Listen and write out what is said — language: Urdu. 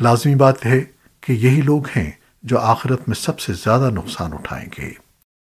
لازمی بات ہے کہ یہی لوگ ہیں جو آخرت میں سب سے زیادہ نقصان اٹھائیں گے۔